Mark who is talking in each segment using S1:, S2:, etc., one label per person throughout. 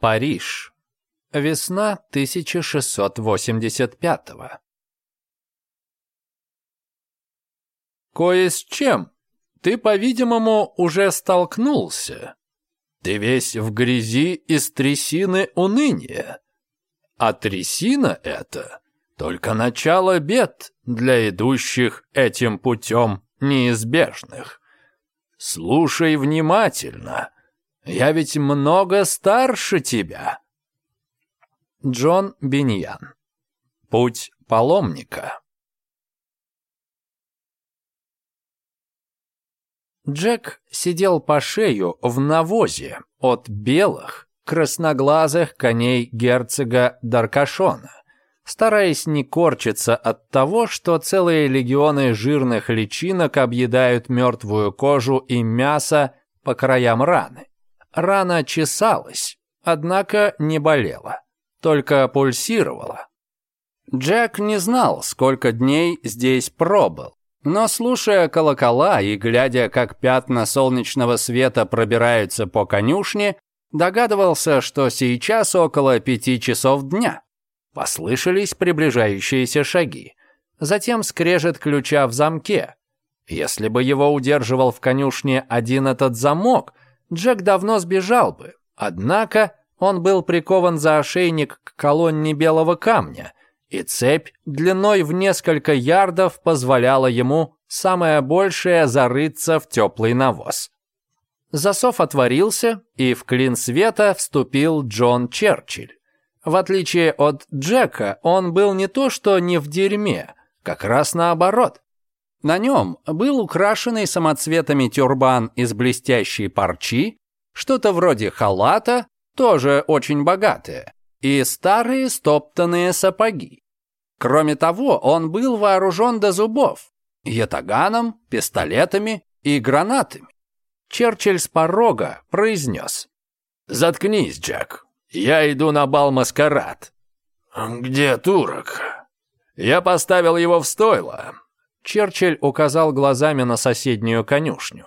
S1: Париж. Весна 1685-го. Кое с чем ты, по-видимому, уже столкнулся. Ты весь в грязи из трясины уныния. А трясина это только начало бед для идущих этим путем неизбежных. Слушай внимательно — я ведь много старше тебя. Джон Беньян. Путь паломника. Джек сидел по шею в навозе от белых, красноглазых коней герцога Даркашона, стараясь не корчиться от того, что целые легионы жирных личинок объедают мертвую кожу и мясо по краям раны. Рана чесалась, однако не болела, только пульсировала. Джек не знал, сколько дней здесь пробыл, но слушая колокола и глядя, как пятна солнечного света пробираются по конюшне, догадывался, что сейчас около пяти часов дня. Послышались приближающиеся шаги. Затем скрежет ключа в замке. Если бы его удерживал в конюшне один этот замок, Джек давно сбежал бы. Однако он был прикован за ошейник к колонне белого камня, и цепь длиной в несколько ярдов позволяла ему самое большее зарыться в теплый навоз. Засов отворился, и в клин света вступил Джон Черчилль. В отличие от Джека, он был не то что не в дерьме, как раз наоборот. На нем был украшенный самоцветами тюрбан из блестящей парчи, что-то вроде халата, тоже очень богатое, и старые стоптанные сапоги. Кроме того, он был вооружен до зубов ятаганом, пистолетами и гранатами. Черчилль с порога произнес. «Заткнись, Джек. Я иду на бал-маскарад».
S2: «Где турок?»
S1: «Я поставил его в стойло. Черчилль указал глазами на соседнюю конюшню.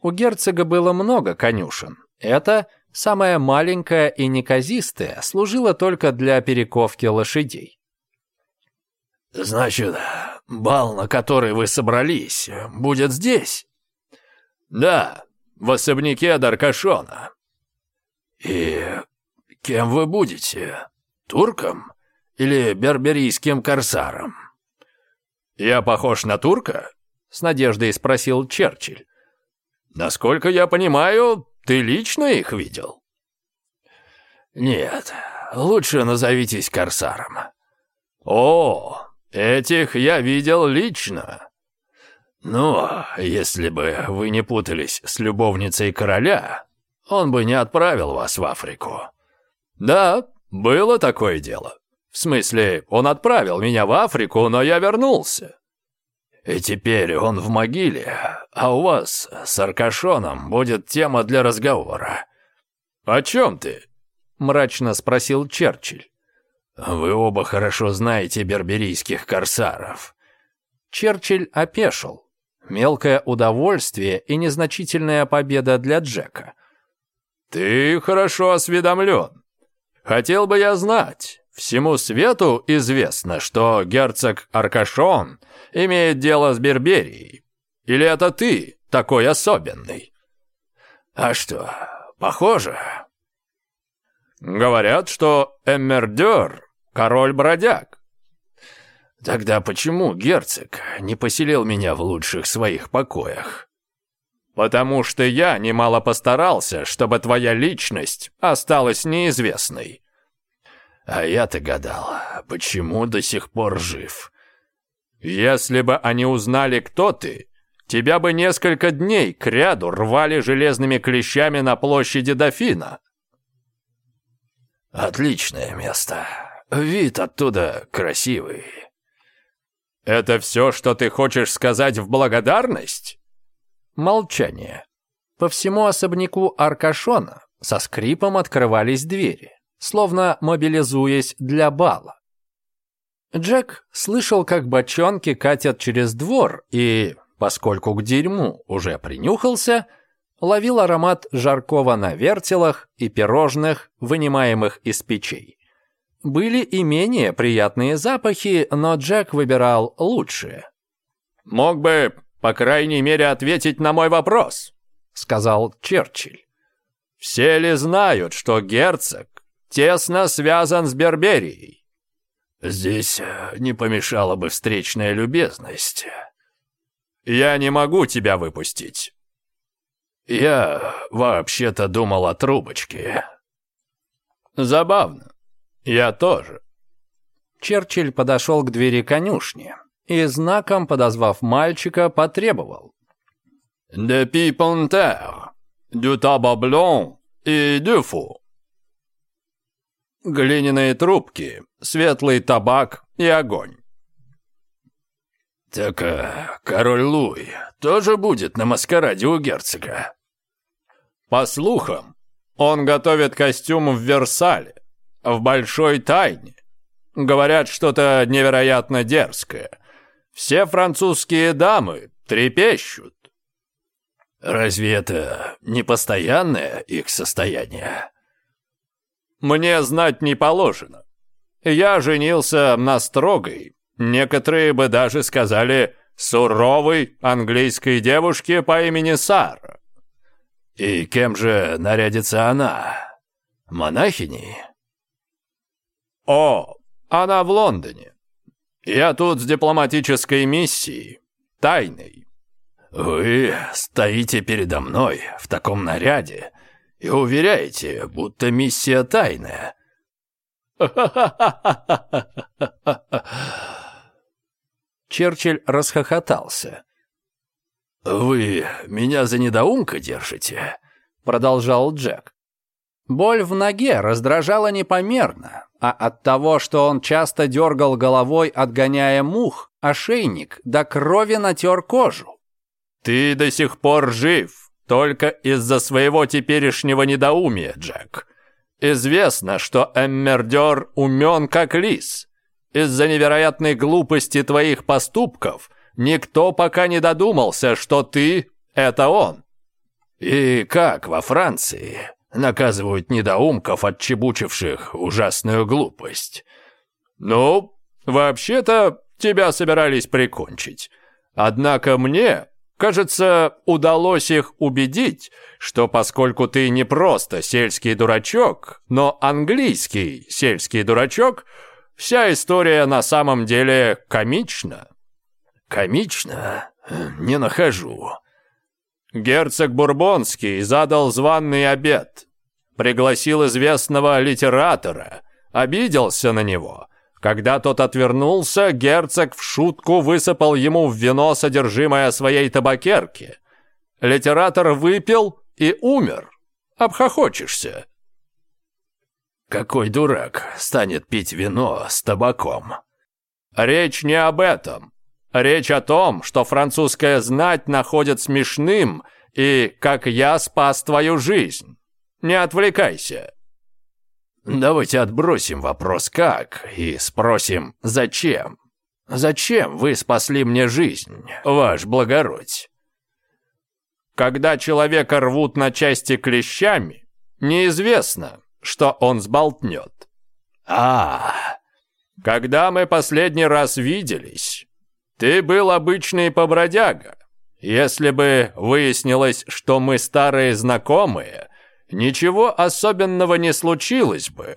S1: У герцога было много конюшен. Это, самая маленькая и неказистая, служила только для перековки лошадей.
S2: «Значит, бал, на который вы собрались, будет здесь?»
S1: «Да, в особняке Даркашона».
S2: «И кем вы будете? Турком или берберийским корсаром?»
S1: «Я похож на турка?» — с надеждой спросил Черчилль. «Насколько я понимаю, ты лично их видел?»
S2: «Нет, лучше назовитесь Корсаром».
S1: «О, этих я видел лично».
S2: «Ну, если бы вы не путались с любовницей короля, он бы не отправил вас в Африку».
S1: «Да, было такое дело». В смысле, он отправил меня в Африку, но я вернулся.
S2: И теперь он в могиле, а у вас с Аркашоном будет тема для разговора.
S1: О чем ты? Мрачно спросил Черчилль.
S2: Вы оба хорошо знаете берберийских корсаров.
S1: Черчилль опешил. Мелкое удовольствие и незначительная победа для Джека. «Ты хорошо осведомлен. Хотел бы я знать, Всему свету известно, что герцог Аркашон имеет дело с Берберией. Или это ты такой особенный?
S2: А что, похоже?
S1: Говорят, что Эммердер — король-бродяг.
S2: Тогда почему герцог не поселил меня в лучших своих покоях?
S1: Потому что я немало постарался, чтобы твоя личность осталась неизвестной.
S2: А я-то гадал, почему до сих пор жив?
S1: Если бы они узнали, кто ты, тебя бы несколько дней к ряду рвали железными клещами на площади Дофина.
S2: Отличное место. Вид оттуда красивый.
S1: Это все, что ты хочешь сказать в благодарность? Молчание. По всему особняку Аркашона со скрипом открывались двери словно мобилизуясь для бала. Джек слышал, как бочонки катят через двор и, поскольку к дерьму уже принюхался, ловил аромат жаркого на вертелах и пирожных, вынимаемых из печей. Были и менее приятные запахи, но Джек выбирал лучшие.
S2: «Мог бы, по крайней мере, ответить на мой вопрос», — сказал Черчилль. «Все ли знают, что герцог тесно связан с Берберией». «Здесь э, не помешала бы встречная любезность. Я не могу тебя выпустить. Я вообще-то думал о трубочке». «Забавно. Я тоже».
S1: Черчилль подошел к двери конюшни и, знаком подозвав мальчика, потребовал.
S2: «Depuis Panthère, du Tabablon и Дюфу» глиняные трубки, светлый табак и огонь. «Так а, король Луи тоже будет на маскараде у герцога?» «По слухам, он готовит костюм в Версале, в большой тайне. Говорят что-то невероятно дерзкое. Все французские дамы трепещут». «Разве это не постоянное их состояние?» мне знать не положено. Я женился на строгой, некоторые бы даже сказали суровой английской девушке по имени Сара. И кем же нарядится она? Монахиней? О, она в Лондоне. Я тут с дипломатической миссией, тайной. Вы стоите передо мной в таком наряде, и уверяете, будто миссия тайная.
S1: Черчилль расхохотался.
S2: «Вы меня за недоумка держите?»
S1: — продолжал Джек. Боль в ноге раздражала непомерно, а от того, что он часто дергал головой, отгоняя мух, ошейник до крови натер кожу.
S2: «Ты до сих пор жив!» Только из-за своего теперешнего недоумия, Джек. Известно, что Эммердер умен как лис. Из-за невероятной глупости твоих поступков никто пока не додумался, что ты — это он. И как во Франции наказывают недоумков, отчебучивших ужасную глупость? Ну, вообще-то тебя собирались прикончить. Однако мне Кажется, удалось их убедить, что поскольку ты не просто сельский дурачок, но английский сельский дурачок, вся история на самом деле комична.
S1: Комично? Э, не нахожу.
S2: Герцог Бурбонский задал званный обед, пригласил известного литератора, обиделся на него – когда тот отвернулся, герцог в шутку высыпал ему в вино содержимое своей табакерки. Литератор выпил и умер. Обхохочешься.
S1: Какой дурак станет пить вино с табаком?
S2: Речь не об этом. Речь о том, что французская знать находит смешным и как я спас твою жизнь. Не отвлекайся.
S1: Давайте отбросим вопрос «как» и спросим «зачем?». «Зачем вы спасли мне жизнь, ваш благородь?»
S2: Когда человека рвут на части клещами, неизвестно, что он сболтнет.
S1: а
S2: Когда мы последний раз виделись, ты был обычный побродяга. Если бы выяснилось, что мы старые знакомые – ничего особенного не случилось бы.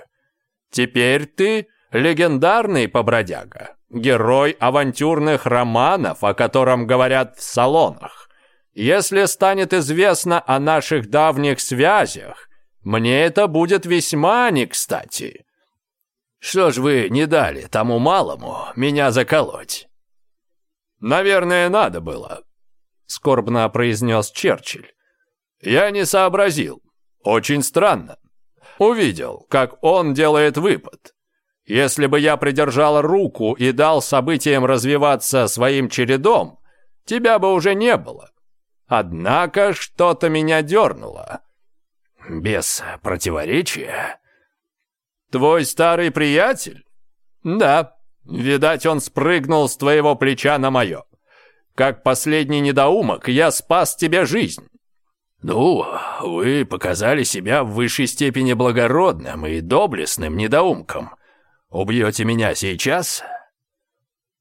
S2: Теперь ты легендарный побродяга, герой авантюрных романов, о котором говорят в салонах. Если станет известно о наших давних связях, мне это будет весьма не кстати.
S1: Что ж вы не дали тому малому меня заколоть?
S2: Наверное, надо было, скорбно произнес Черчилль. Я не сообразил. Очень странно. Увидел, как он делает выпад. Если бы я придержал руку и дал событиям развиваться своим чередом, тебя бы уже не было. Однако что-то меня дернуло.
S1: Без противоречия?
S2: Твой старый приятель? Да. Видать, он спрыгнул с твоего плеча на мое. Как последний недоумок, я спас тебе жизнь. «Ну, вы показали себя в высшей степени благородным и доблестным недоумком. Убьете меня сейчас?»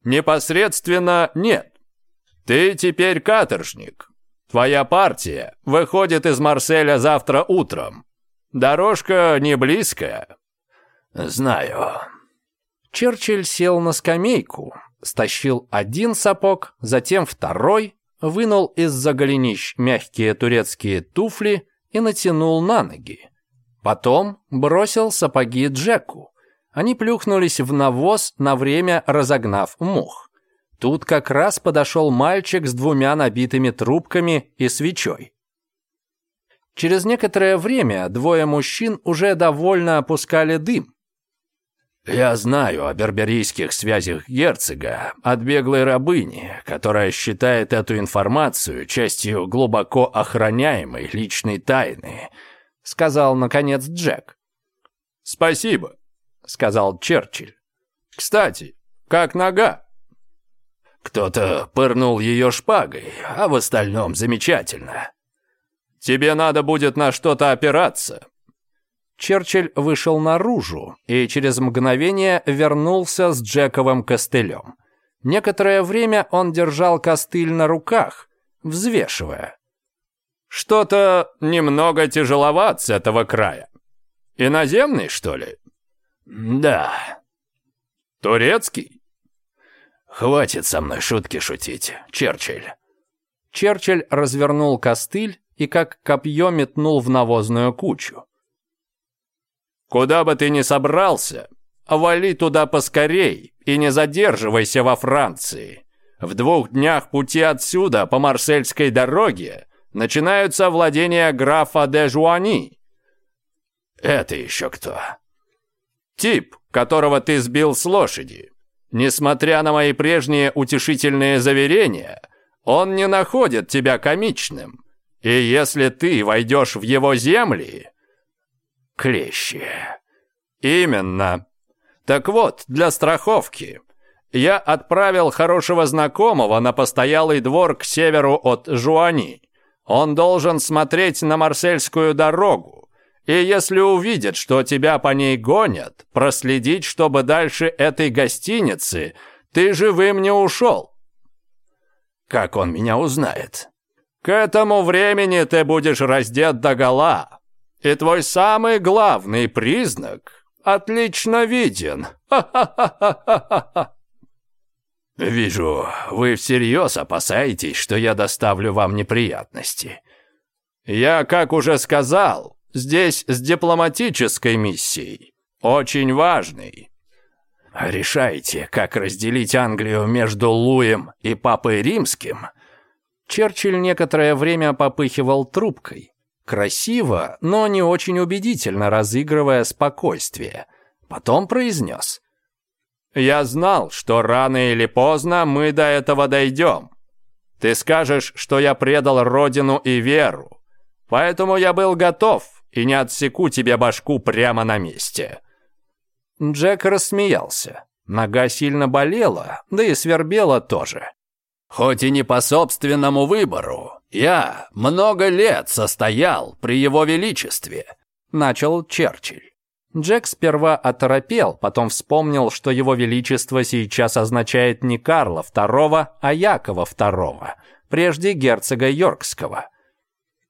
S2: «Непосредственно нет. Ты теперь каторжник. Твоя партия выходит из Марселя завтра утром. Дорожка не близкая».
S1: «Знаю». Черчилль сел на скамейку, стащил один сапог, затем второй, вынул из-за голенищ мягкие турецкие туфли и натянул на ноги. Потом бросил сапоги Джеку. Они плюхнулись в навоз, на время разогнав мух. Тут как раз подошел мальчик с двумя набитыми трубками и свечой. Через некоторое время двое мужчин уже довольно опускали дым.
S2: Я знаю о берберийских связях герцога от беглой рабыни, которая считает эту информацию частью глубоко охраняемой личной тайны», — сказал, наконец, Джек.
S1: «Спасибо», — сказал Черчилль. «Кстати, как нога?»
S2: «Кто-то пырнул ее шпагой, а в остальном замечательно».
S1: «Тебе надо будет на что-то опираться», Черчилль вышел наружу и через мгновение вернулся с Джековым костылем. Некоторое время он держал костыль на руках, взвешивая. «Что-то немного тяжеловат с этого края. Иноземный, что ли?»
S2: «Да».
S1: «Турецкий?»
S2: «Хватит со мной шутки шутить, Черчилль».
S1: Черчилль развернул костыль и как копье метнул в навозную кучу. Куда бы ты ни собрался, вали туда поскорей и не задерживайся во Франции. В двух днях пути отсюда по Марсельской дороге начинаются владения графа де Жуани.
S2: Это еще кто?
S1: Тип, которого ты сбил с лошади. Несмотря на мои прежние утешительные заверения, он не находит тебя комичным. И если ты войдешь в его земли,
S2: клещи.
S1: Именно. Так вот, для страховки я отправил хорошего знакомого на постоялый двор к северу от Жуани. Он должен смотреть на Марсельскую дорогу, и если увидит, что тебя по ней гонят, проследить, чтобы дальше этой гостиницы ты живым не ушел.
S2: Как он меня узнает?
S1: К этому времени ты будешь раздет догола, и твой самый главный признак отлично виден.
S2: Вижу, вы всерьез опасаетесь, что я доставлю вам неприятности.
S1: Я, как уже сказал, здесь с дипломатической миссией, очень важной.
S2: Решайте, как разделить Англию между Луем и Папой Римским.
S1: Черчилль некоторое время попыхивал трубкой, Красиво, но не очень убедительно разыгрывая спокойствие. Потом произнес. «Я знал, что рано или поздно мы до этого дойдем. Ты скажешь, что я предал родину и веру. Поэтому я был готов и не отсеку тебе башку прямо на месте». Джек рассмеялся. Нога сильно болела, да и свербела тоже.
S2: «Хоть и не по собственному выбору, «Я много лет состоял при его величестве», — начал Черчилль.
S1: Джек сперва оторопел, потом вспомнил, что его величество сейчас означает не Карла II, а Якова II, прежде герцога Йоркского.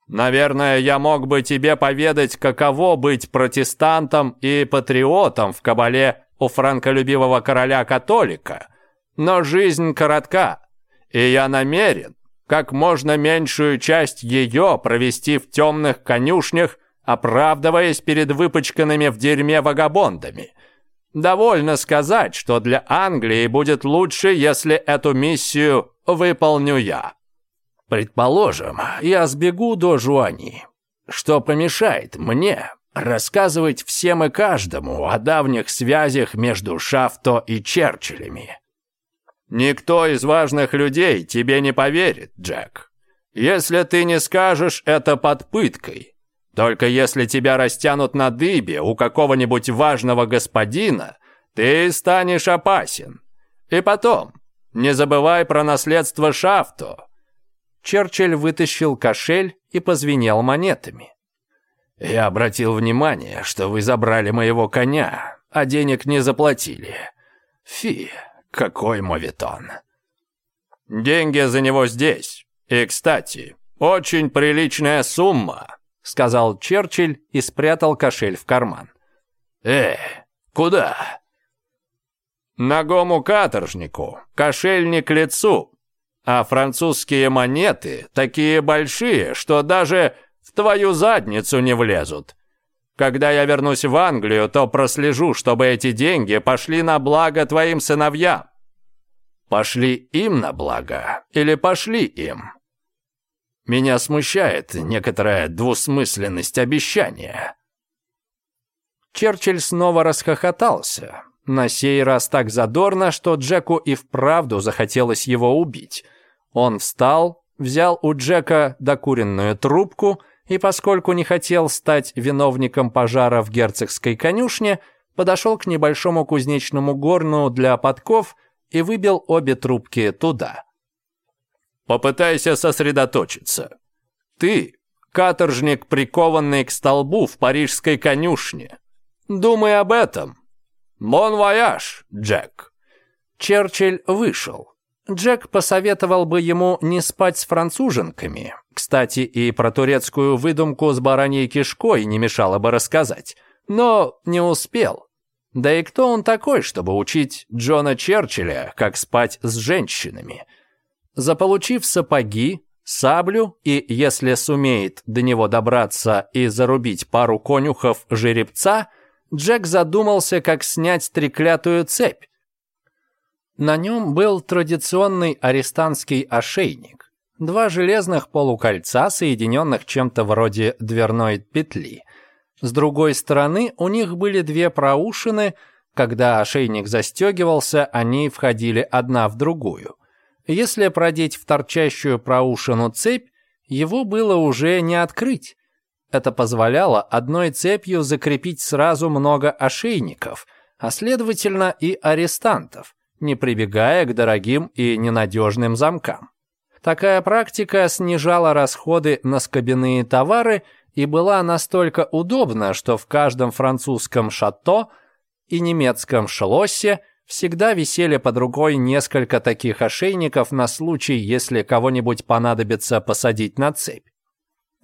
S1: «Наверное, я мог бы тебе поведать, каково быть протестантом и патриотом в кабале у франколюбивого короля-католика, но жизнь коротка, и я намерен как можно меньшую часть ее провести в темных конюшнях, оправдываясь перед выпочканными в дерьме вагабондами. Довольно сказать, что для Англии будет лучше, если эту миссию выполню я.
S2: Предположим, я сбегу до Жуани, что помешает мне рассказывать всем и каждому о давних связях между Шафто и Черчиллями.
S1: Никто из важных людей тебе не поверит, Джек. Если ты не скажешь это под пыткой, только если тебя растянут на дыбе у какого-нибудь важного господина, ты станешь опасен. И потом, не забывай про наследство Шафту». Черчилль вытащил кошель и позвенел монетами.
S2: «Я обратил внимание, что вы забрали моего коня, а денег не заплатили. Фи!» какой моветон. «Деньги за него здесь. И, кстати, очень приличная сумма», —
S1: сказал Черчилль и спрятал кошель в карман.
S2: «Э, куда?» «Ногому каторжнику, кошельник лицу, а французские монеты такие большие, что даже в твою задницу не влезут. Когда я вернусь в Англию, то прослежу, чтобы эти деньги пошли на благо твоим сыновьям. Пошли им на благо или пошли им? Меня смущает некоторая двусмысленность обещания».
S1: Черчилль снова расхохотался, на сей раз так задорно, что Джеку и вправду захотелось его убить. Он встал, взял у Джека докуренную трубку – и поскольку не хотел стать виновником пожара в герцогской конюшне, подошел к небольшому кузнечному горну для подков и выбил обе трубки туда.
S2: «Попытайся сосредоточиться. Ты — каторжник, прикованный к столбу в парижской конюшне. Думай об этом. Bon voyage, Джек!»
S1: Черчилль вышел. Джек посоветовал бы ему не спать с француженками, кстати, и про турецкую выдумку с бараньей кишкой не мешало бы рассказать. Но не успел. Да и кто он такой, чтобы учить Джона Черчилля, как спать с женщинами? Заполучив сапоги, саблю и, если сумеет до него добраться и зарубить пару конюхов жеребца, Джек задумался, как снять треклятую цепь. На нем был традиционный арестантский ошейник. Два железных полукольца, соединенных чем-то вроде дверной петли. С другой стороны у них были две проушины, когда ошейник застегивался, они входили одна в другую. Если продеть в торчащую проушину цепь, его было уже не открыть. Это позволяло одной цепью закрепить сразу много ошейников, а следовательно и арестантов, не прибегая к дорогим и ненадежным замкам. Такая практика снижала расходы на скобяные товары и была настолько удобна, что в каждом французском шато и немецком шлоссе всегда висели под рукой несколько таких ошейников на случай, если кого-нибудь понадобится посадить на цепь.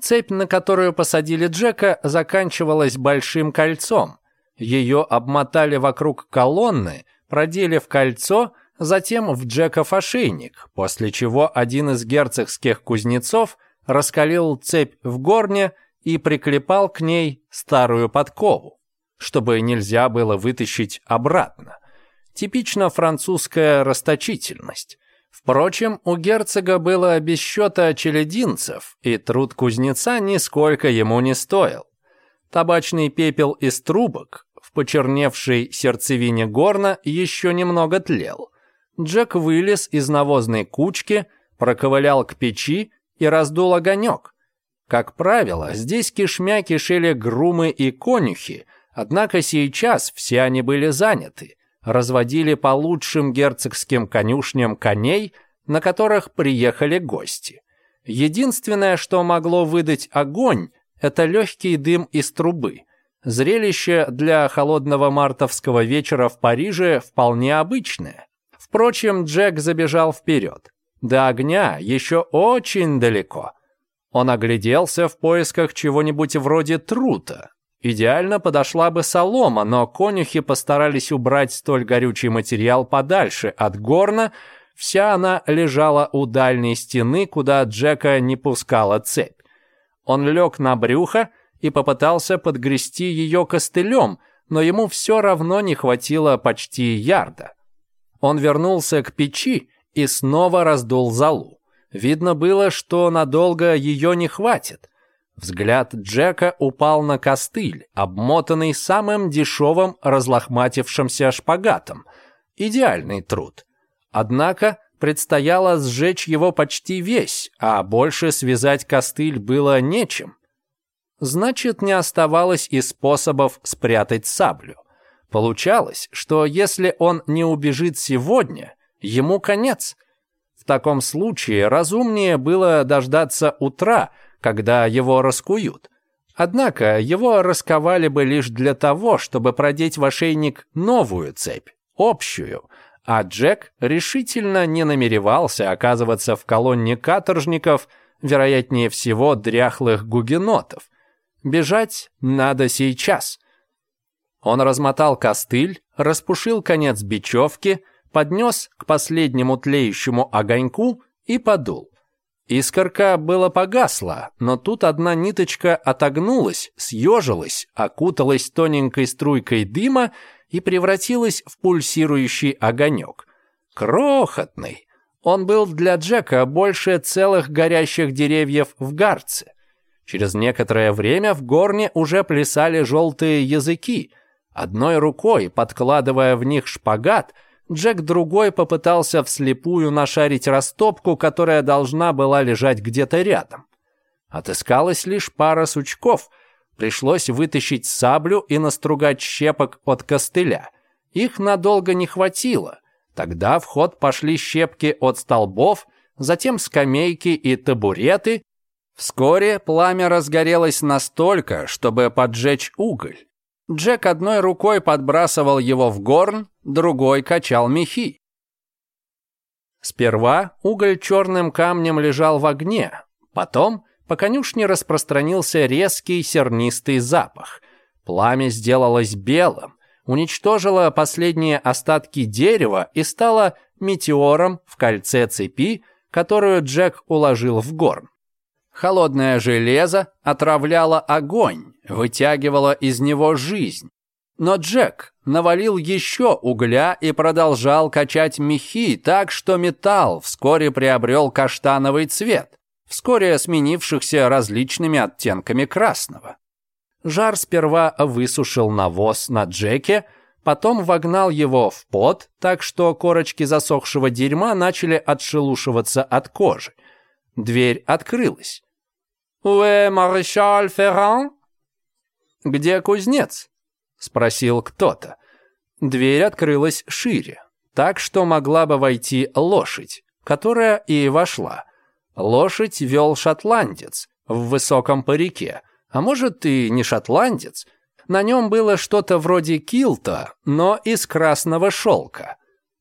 S1: Цепь, на которую посадили Джека, заканчивалась большим кольцом. Ее обмотали вокруг колонны, продели в кольцо – затем в Джеков ошейник, после чего один из герцогских кузнецов раскалил цепь в горне и приклепал к ней старую подкову, чтобы нельзя было вытащить обратно. Типично французская расточительность. Впрочем, у герцога было без счета очелединцев, и труд кузнеца нисколько ему не стоил. Табачный пепел из трубок в почерневшей сердцевине горна еще немного тлел – Джек вылез из навозной кучки, проковылял к печи и раздул огонек. Как правило, здесь кишмя кишели грумы и конюхи, однако сейчас все они были заняты, разводили по лучшим герцогским конюшням коней, на которых приехали гости. Единственное, что могло выдать огонь, это легкий дым из трубы. Зрелище для холодного мартовского вечера в Париже вполне обычное. Впрочем, Джек забежал вперед. До огня еще очень далеко. Он огляделся в поисках чего-нибудь вроде трута. Идеально подошла бы солома, но конюхи постарались убрать столь горючий материал подальше от горна. Вся она лежала у дальней стены, куда Джека не пускала цепь. Он лег на брюхо и попытался подгрести ее костылем, но ему все равно не хватило почти ярда. Он вернулся к печи и снова раздул залу. Видно было, что надолго ее не хватит. Взгляд Джека упал на костыль, обмотанный самым дешевым разлохматившимся шпагатом. Идеальный труд. Однако предстояло сжечь его почти весь, а больше связать костыль было нечем. Значит, не оставалось и способов спрятать саблю. Получалось, что если он не убежит сегодня, ему конец. В таком случае разумнее было дождаться утра, когда его раскуют. Однако его расковали бы лишь для того, чтобы продеть в ошейник новую цепь, общую, а Джек решительно не намеревался оказываться в колонне каторжников, вероятнее всего дряхлых гугенотов. Бежать надо сейчас – он размотал костыль, распушил конец бечевки, поднес к последнему тлеющему огоньку и подул. Искорка было погасла, но тут одна ниточка отогнулась, съежилась, окуталась тоненькой струйкой дыма и превратилась в пульсирующий огонек. Крохотный! Он был для Джека больше целых горящих деревьев в гарце. Через некоторое время в горне уже плясали желтые языки — Одной рукой, подкладывая в них шпагат, Джек другой попытался вслепую нашарить растопку, которая должна была лежать где-то рядом. Отыскалась лишь пара сучков. Пришлось вытащить саблю и настругать щепок от костыля. Их надолго не хватило. Тогда в ход пошли щепки от столбов, затем скамейки и табуреты. Вскоре пламя разгорелось настолько, чтобы поджечь уголь. Джек одной рукой подбрасывал его в горн, другой качал мехи. Сперва уголь черным камнем лежал в огне, потом по конюшне распространился резкий сернистый запах. Пламя сделалось белым, уничтожило последние остатки дерева и стало метеором в кольце цепи, которую Джек уложил в горн. Холодное железо отравляло огонь, вытягивала из него жизнь. Но Джек навалил еще угля и продолжал качать мехи так, что металл вскоре приобрел каштановый цвет, вскоре сменившихся различными оттенками красного. Жар сперва высушил навоз на Джеке, потом вогнал его в пот, так что корочки засохшего дерьма начали отшелушиваться от кожи. Дверь открылась. Вы маршал Ферран?» «Где кузнец?» — спросил кто-то. Дверь открылась шире, так что могла бы войти лошадь, которая и вошла. Лошадь вел шотландец в высоком парике, а может и не шотландец. На нем было что-то вроде килта, но из красного шелка.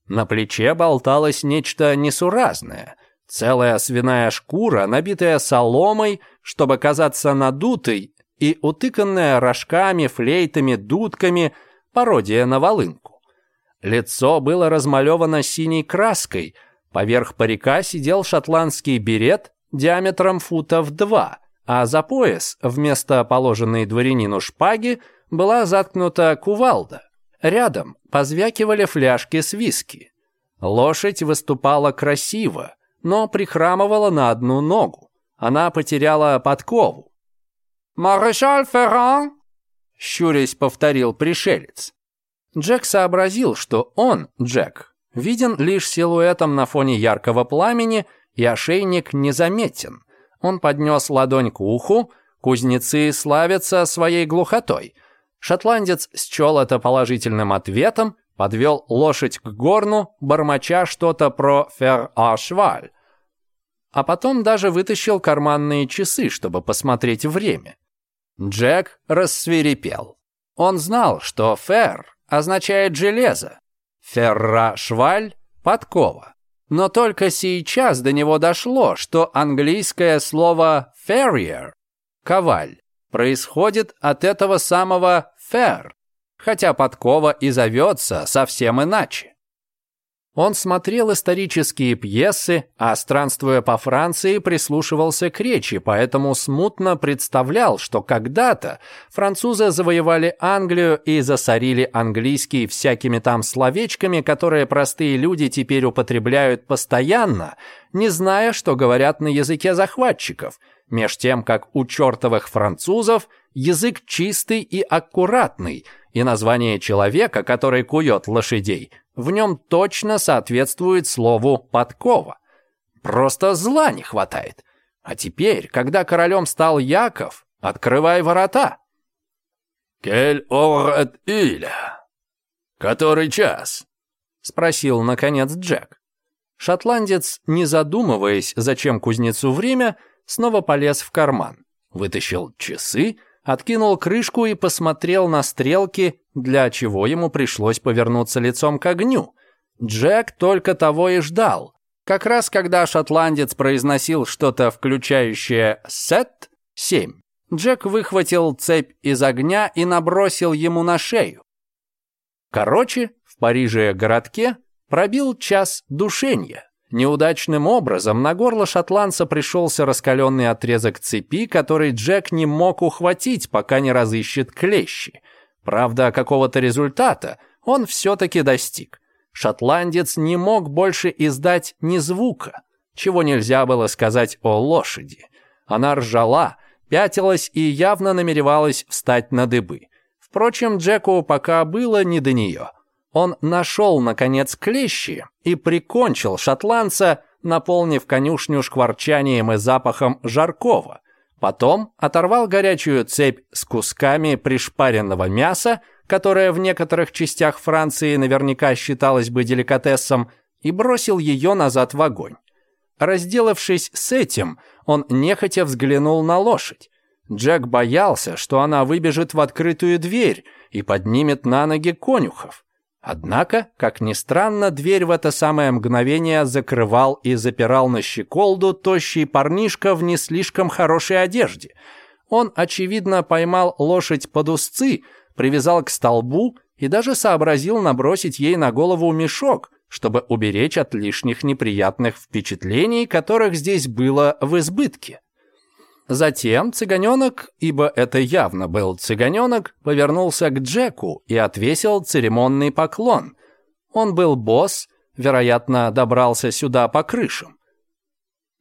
S1: На плече болталось нечто несуразное. Целая свиная шкура, набитая соломой, чтобы казаться надутой и утыканная рожками, флейтами, дудками пародия на волынку. Лицо было размалевано синей краской, поверх парика сидел шотландский берет диаметром футов два, а за пояс вместо положенной дворянину шпаги была заткнута кувалда. Рядом позвякивали фляжки с виски. Лошадь выступала красиво, но прихрамывала на одну ногу. Она потеряла подкову. «Маршал Ферран!» — щурясь повторил пришелец. Джек сообразил, что он, Джек, виден лишь силуэтом на фоне яркого пламени, и ошейник незаметен. Он поднес ладонь к уху, кузнецы славятся своей глухотой. Шотландец счел это положительным ответом, подвел лошадь к горну, бормоча что-то про фер-а-шваль. А потом даже вытащил карманные часы, чтобы посмотреть время. Джек рассвирепел. Он знал, что «фер» означает «железо», «ферра-шваль» — «подкова». Но только сейчас до него дошло, что английское слово «ferrier» — «коваль» происходит от этого самого fer, хотя подкова и зовется совсем иначе. Он смотрел исторические пьесы, а странствуя по Франции, прислушивался к речи, поэтому смутно представлял, что когда-то французы завоевали Англию и засорили английский всякими там словечками, которые простые люди теперь употребляют постоянно, не зная, что говорят на языке захватчиков, меж тем, как у чертовых французов язык чистый и аккуратный, и название человека, который кует лошадей – в нем точно соответствует слову «подкова». Просто зла не хватает. А теперь, когда королем стал Яков, открывай ворота.
S2: «Кель орет иля? Который час?» — спросил, наконец, Джек.
S1: Шотландец, не задумываясь, зачем кузнецу время, снова полез в карман, вытащил часы — откинул крышку и посмотрел на стрелки, для чего ему пришлось повернуться лицом к огню. Джек только того и ждал. Как раз когда шотландец произносил что-то, включающее «сет» — семь, Джек выхватил цепь из огня и набросил ему на шею. Короче, в Париже городке пробил час душения. Неудачным образом на горло шотландца пришелся раскаленный отрезок цепи, который Джек не мог ухватить, пока не разыщет клещи. Правда, какого-то результата он все-таки достиг. Шотландец не мог больше издать ни звука, чего нельзя было сказать о лошади. Она ржала, пятилась и явно намеревалась встать на дыбы. Впрочем, Джеку пока было не до нее – он нашел, наконец, клещи и прикончил шотландца, наполнив конюшню шкварчанием и запахом жаркого. Потом оторвал горячую цепь с кусками пришпаренного мяса, которое в некоторых частях Франции наверняка считалось бы деликатесом, и бросил ее назад в огонь. Разделавшись с этим, он нехотя взглянул на лошадь. Джек боялся, что она выбежит в открытую дверь и поднимет на ноги конюхов. Однако, как ни странно, дверь в это самое мгновение закрывал и запирал на щеколду тощий парнишка в не слишком хорошей одежде. Он, очевидно, поймал лошадь под узцы, привязал к столбу и даже сообразил набросить ей на голову мешок, чтобы уберечь от лишних неприятных впечатлений, которых здесь было в избытке. Затем цыганенок, ибо это явно был цыганенок, повернулся к Джеку и отвесил церемонный поклон. Он был босс, вероятно, добрался сюда по крышам.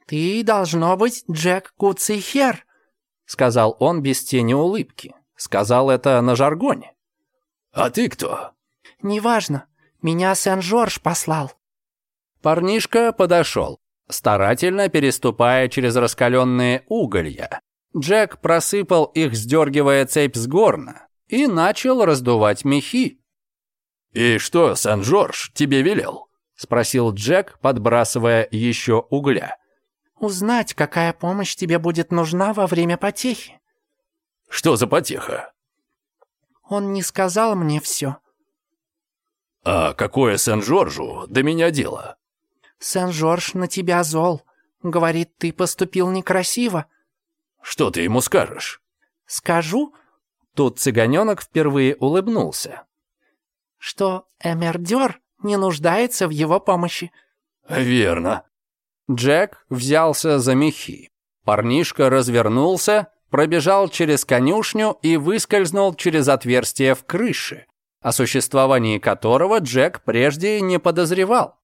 S3: «Ты, должно быть, Джек Куцихер», — сказал он без тени улыбки. Сказал это на жаргоне.
S2: «А ты кто?»
S3: «Неважно. Меня Сен-Жорж послал».
S1: Парнишка подошел старательно переступая через раскаленные уголья. Джек просыпал их, сдергивая цепь с горна, и начал раздувать мехи.
S2: «И что, Сан-Жорж, тебе велел?» — спросил Джек, подбрасывая еще угля.
S3: «Узнать, какая помощь тебе будет нужна во время потехи».
S2: «Что за потеха?»
S3: «Он не сказал мне все».
S2: «А какое Сан-Жоржу до меня дело?»
S3: Сен-Жорж на тебя зол. Говорит, ты поступил некрасиво».
S2: «Что ты ему скажешь?»
S3: «Скажу».
S1: Тут цыганенок впервые улыбнулся.
S3: «Что эмердер не нуждается в его помощи».
S2: «Верно».
S1: Джек взялся за мехи. Парнишка развернулся, пробежал через конюшню и выскользнул через отверстие в крыше, о существовании которого Джек прежде не подозревал.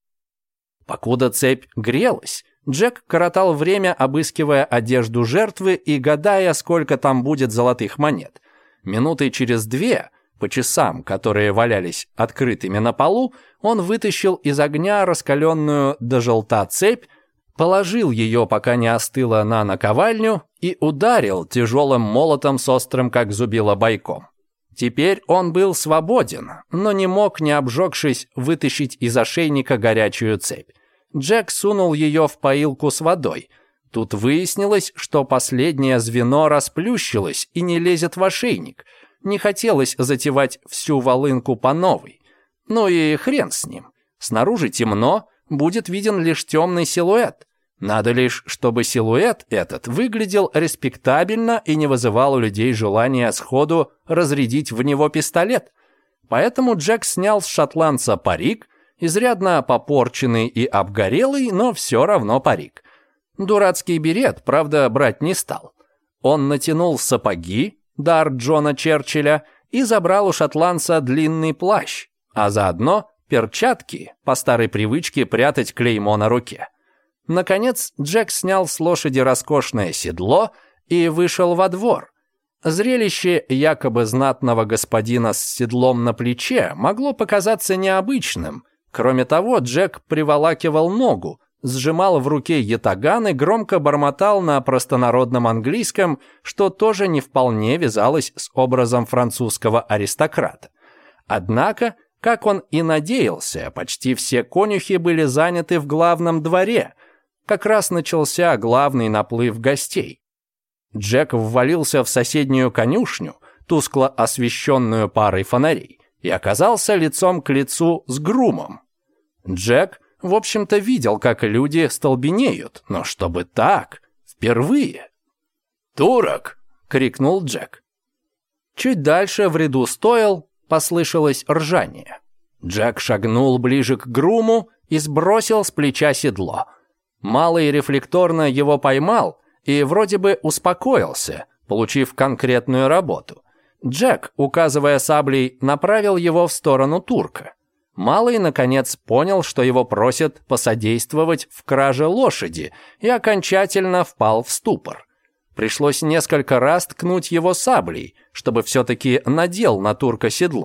S1: Покуда цепь грелась, Джек коротал время, обыскивая одежду жертвы и гадая, сколько там будет золотых монет. Минуты через две, по часам, которые валялись открытыми на полу, он вытащил из огня раскаленную до желта цепь, положил ее, пока не остыла, на наковальню и ударил тяжелым молотом с острым, как зубило, бойком. Теперь он был свободен, но не мог, не обжегшись, вытащить из ошейника горячую цепь. Джек сунул ее в поилку с водой. Тут выяснилось, что последнее звено расплющилось и не лезет в ошейник. Не хотелось затевать всю волынку по новой. Ну и хрен с ним. Снаружи темно, будет виден лишь темный силуэт. Надо лишь, чтобы силуэт этот выглядел респектабельно и не вызывал у людей желания сходу разрядить в него пистолет. Поэтому Джек снял с шотландца парик – изрядно попорченный и обгорелый, но все равно парик. Дурацкий берет, правда, брать не стал. Он натянул сапоги, дар Джона Черчилля, и забрал у шотландца длинный плащ, а заодно перчатки, по старой привычке прятать клеймо на руке. Наконец Джек снял с лошади роскошное седло и вышел во двор. Зрелище якобы знатного господина с седлом на плече могло показаться необычным, Кроме того, Джек приволакивал ногу, сжимал в руке ятаган и громко бормотал на простонародном английском, что тоже не вполне вязалось с образом французского аристократа. Однако, как он и надеялся, почти все конюхи были заняты в главном дворе. Как раз начался главный наплыв гостей. Джек ввалился в соседнюю конюшню, тускло освещенную парой фонарей, и оказался лицом к лицу с грумом, Джек, в общем-то, видел, как люди столбенеют, но чтобы так, впервые.
S2: «Турок!»
S1: — крикнул Джек. Чуть дальше в ряду стоял, послышалось ржание. Джек шагнул ближе к груму и сбросил с плеча седло. Малый рефлекторно его поймал и вроде бы успокоился, получив конкретную работу. Джек, указывая саблей, направил его в сторону турка. Малый, наконец, понял, что его просят посодействовать в краже лошади и окончательно впал в ступор. Пришлось несколько раз ткнуть его саблей, чтобы все-таки надел на турка седло.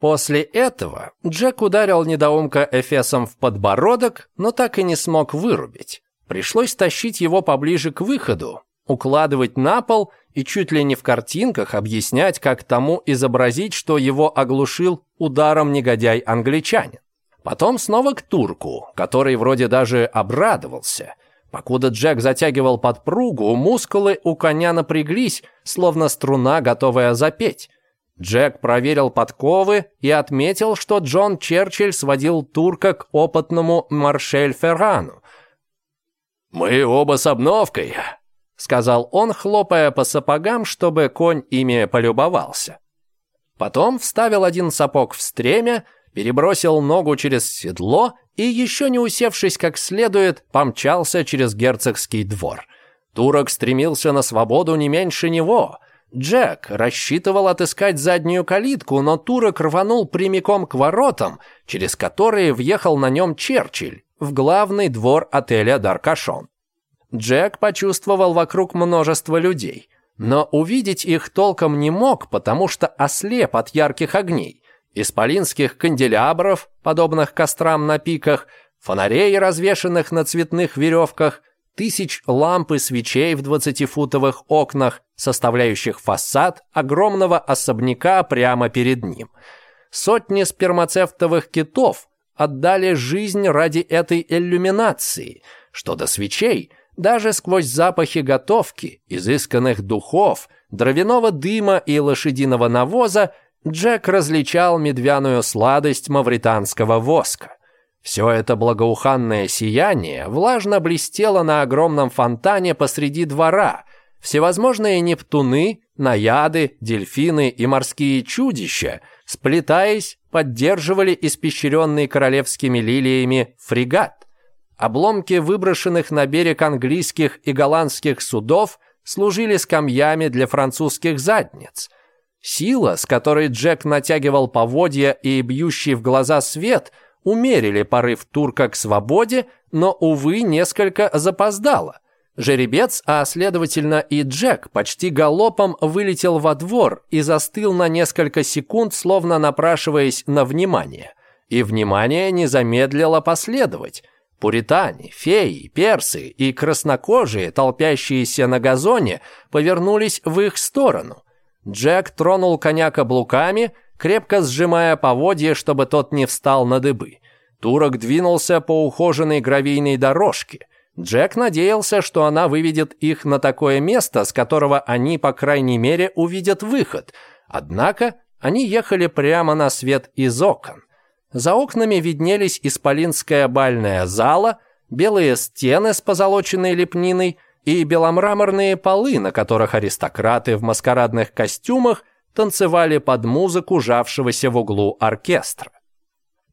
S1: После этого Джек ударил недоумка Эфесом в подбородок, но так и не смог вырубить. Пришлось тащить его поближе к выходу, укладывать на пол и чуть ли не в картинках объяснять, как тому изобразить, что его оглушил ударом негодяй-англичанин. Потом снова к турку, который вроде даже обрадовался. Покуда Джек затягивал подпругу, мускулы у коня напряглись, словно струна, готовая запеть. Джек проверил подковы и отметил, что Джон Черчилль сводил турка к опытному Маршель Феррану.
S2: «Мы оба с обновкой», — сказал он, хлопая по сапогам, чтобы конь ими полюбовался.
S1: Потом вставил один сапог в стремя, перебросил ногу через седло и, еще не усевшись как следует, помчался через герцогский двор. Турок стремился на свободу не меньше него. Джек рассчитывал отыскать заднюю калитку, но турок рванул прямиком к воротам, через которые въехал на нем Черчилль в главный двор отеля «Даркашон». Джек почувствовал вокруг множество людей, но увидеть их толком не мог, потому что ослеп от ярких огней, исполинских канделябров, подобных кострам на пиках, фонарей, развешанных на цветных веревках, тысяч ламп и свечей в двадцатифутовых окнах, составляющих фасад огромного особняка прямо перед ним. Сотни спермацевтовых китов отдали жизнь ради этой иллюминации, что до свечей даже сквозь запахи готовки, изысканных духов, дровяного дыма и лошадиного навоза Джек различал медвяную сладость мавританского воска. Все это благоуханное сияние влажно блестело на огромном фонтане посреди двора. Всевозможные нептуны, наяды, дельфины и морские чудища, сплетаясь, поддерживали испещренный королевскими лилиями фрегат. Обломки выброшенных на берег английских и голландских судов служили скамьями для французских задниц. Сила, с которой Джек натягивал поводья и бьющий в глаза свет, умерили порыв турка к свободе, но, увы, несколько запоздало. Жеребец, а следовательно и Джек, почти галопом вылетел во двор и застыл на несколько секунд, словно напрашиваясь на внимание. И внимание не замедлило последовать – Пуритане, феи, персы и краснокожие, толпящиеся на газоне, повернулись в их сторону. Джек тронул коня каблуками, крепко сжимая поводье, чтобы тот не встал на дыбы. Турок двинулся по ухоженной гравийной дорожке. Джек надеялся, что она выведет их на такое место, с которого они, по крайней мере, увидят выход. Однако они ехали прямо на свет из окон. За окнами виднелись исполинская бальная зала, белые стены с позолоченной лепниной и беломраморные полы, на которых аристократы в маскарадных костюмах танцевали под музыку жавшегося в углу оркестра.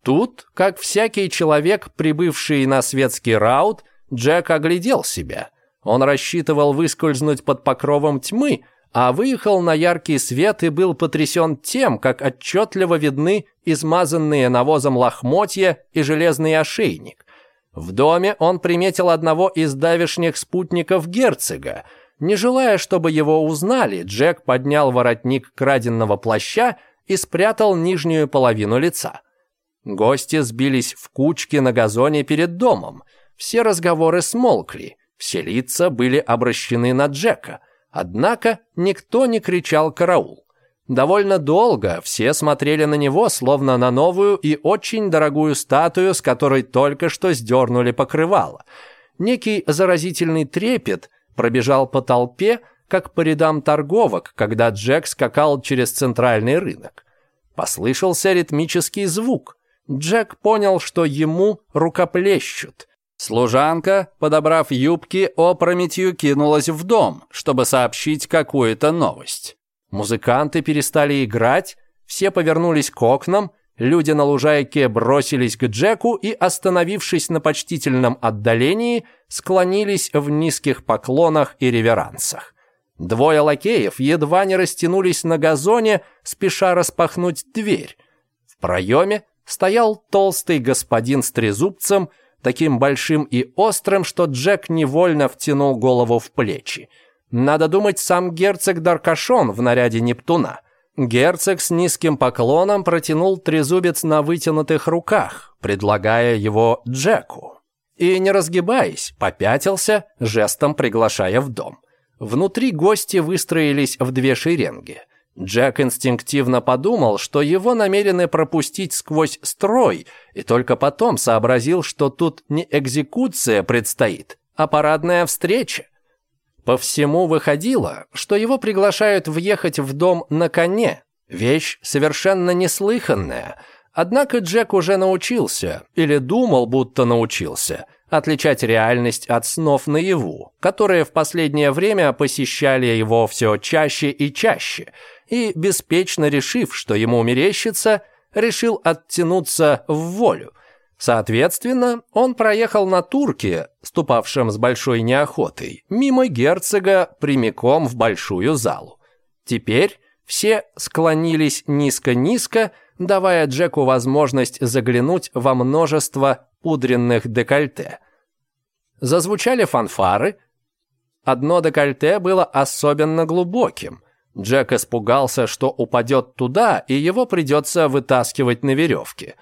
S1: Тут, как всякий человек, прибывший на светский раут, Джек оглядел себя. Он рассчитывал выскользнуть под покровом тьмы, а выехал на яркий свет и был потрясен тем, как отчетливо видны измазанные навозом лохмотья и железный ошейник. В доме он приметил одного из давешних спутников герцога. Не желая, чтобы его узнали, Джек поднял воротник краденного плаща и спрятал нижнюю половину лица. Гости сбились в кучки на газоне перед домом. Все разговоры смолкли, все лица были обращены на Джека – Однако никто не кричал «караул». Довольно долго все смотрели на него, словно на новую и очень дорогую статую, с которой только что сдернули покрывало. Некий заразительный трепет пробежал по толпе, как по рядам торговок, когда Джек скакал через центральный рынок. Послышался ритмический звук. Джек понял, что ему рукоплещут – Служанка, подобрав юбки, опрометью кинулась в дом, чтобы сообщить какую-то новость. Музыканты перестали играть, все повернулись к окнам, люди на лужайке бросились к Джеку и, остановившись на почтительном отдалении, склонились в низких поклонах и реверансах. Двое лакеев едва не растянулись на газоне, спеша распахнуть дверь. В проеме стоял толстый господин с трезубцем – таким большим и острым, что Джек невольно втянул голову в плечи. Надо думать, сам герцог Даркашон в наряде Нептуна. Герцог с низким поклоном протянул трезубец на вытянутых руках, предлагая его Джеку. И, не разгибаясь, попятился, жестом приглашая в дом. Внутри гости выстроились в две шеренги – Джек инстинктивно подумал, что его намерены пропустить сквозь строй, и только потом сообразил, что тут не экзекуция предстоит, а парадная встреча. По всему выходило, что его приглашают въехать в дом на коне, вещь совершенно неслыханная. Однако Джек уже научился, или думал, будто научился, отличать реальность от снов наяву, которые в последнее время посещали его все чаще и чаще – и, беспечно решив, что ему мерещится, решил оттянуться в волю. Соответственно, он проехал на турке, ступавшем с большой неохотой, мимо герцога прямиком в большую залу. Теперь все склонились низко-низко, давая Джеку возможность заглянуть во множество пудренных декольте. Зазвучали фанфары. Одно декольте было особенно глубоким – Джек испугался, что упадет туда, и его придется вытаскивать на веревке.